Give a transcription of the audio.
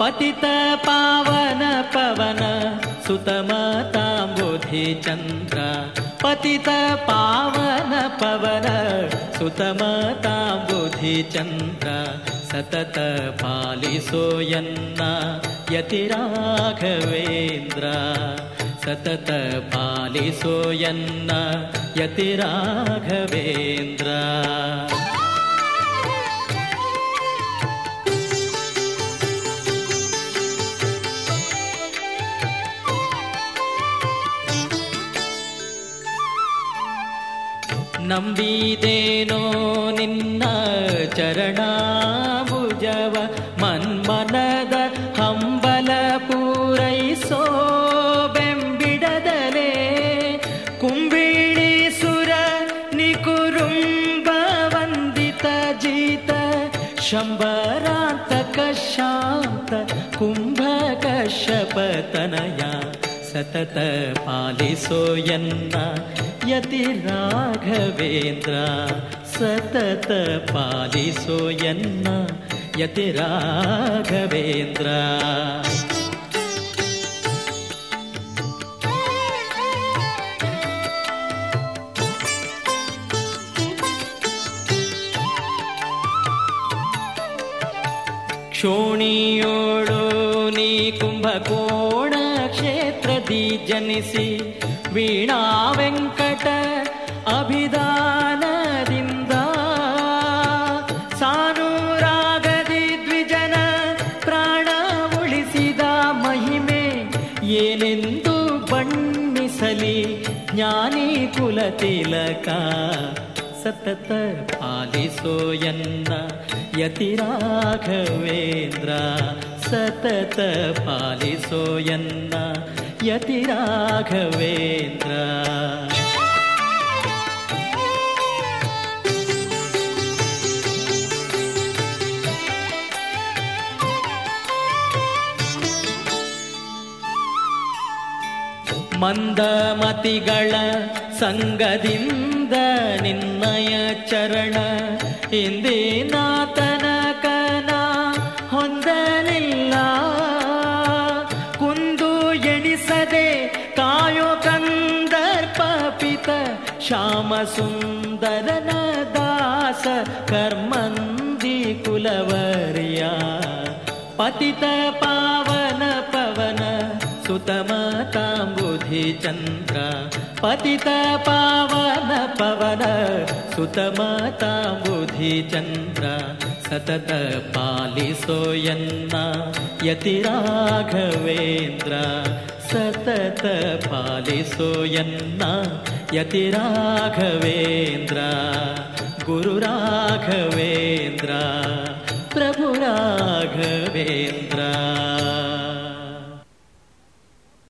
पतित पावन पवन सुतमताम्बुधि चन्द्र पतित पावन पवन सुतमताम्बुधि चन्द्र सतत पालिसोयन्न यतिराघवेन्द्र सतत पालिसोयन्न यतिराघवेन्द्र ನಂಬಿದೇನೋ ನಿನ್ನ ಚರಣ ಭುಜವ ಮನ್ಮನದ ಹಂಬಲ ಪೂರೈಸೋ ಬೆಂಬಿಡದಲೆ ಕುಂಬಿಳಿ ಸುರ ನಿಕುರುಂಬ ವಂದಿತ ಜೀತ ಶಂಬರಾಂತಕ ಶಾಂತ ಕುಂಭ ಕಶ್ಯಪತನಯ ಸತತ ಪಾಲಿಸೋಯನ್ನ ಯತಿ ರಾಘವೇಂದ್ರ ಸತತ ಪಾಲಿಸೋಯನ್ನ ಯತಿ ರಾಘವೇಂದ್ರ ಕ್ಷೋಣಿಯೋಳು ನೀ ಕುಂಭಕೋಣ ಕ್ಷೇತ್ರದಿ ಜನಿಸಿ ವೀಣಾ ವೆಂಕಟ ಅಭಿದಾನದಿಂದ ಸಾನೂರಾಗದಿ ದ್ವಿಜನ ಪ್ರಾಣ ಉಳಿಸಿದ ಮಹಿಮೆ ಏನೆಂದು ಬಣ್ಣಿಸಲಿ ಜ್ಞಾನಿ ಕುಲತಿಲಕ ಸತತ ಪಾಲಿಸೋಯನ್ನ ಯತಿ ರಾಘವೇಂದ್ರ ಸತತ ಪಾಲಿಸೋಯನ್ನ ಯತಿರಾಘವೇಂದ್ರ ಮಂದಮತಿಗಳ ಸಂಗದಿಂದ ನಿನ್ನಯ ಚರಣ ಎಂದೇ श्यामसुन्दरन दास कर्मन्दी कुलवर्या। पतित पावन पवन सुतमताम्बुधिचन्द्र। पतित पावन पवन सुतमताम्बुधिचन्द्र। सतत पालिसोयन्ना यतिराघवेन्द्र। सतत यन्ना यतिराघवेन्द्र गुरुराघवेन्द्र प्रभुराघवेन्द्रा।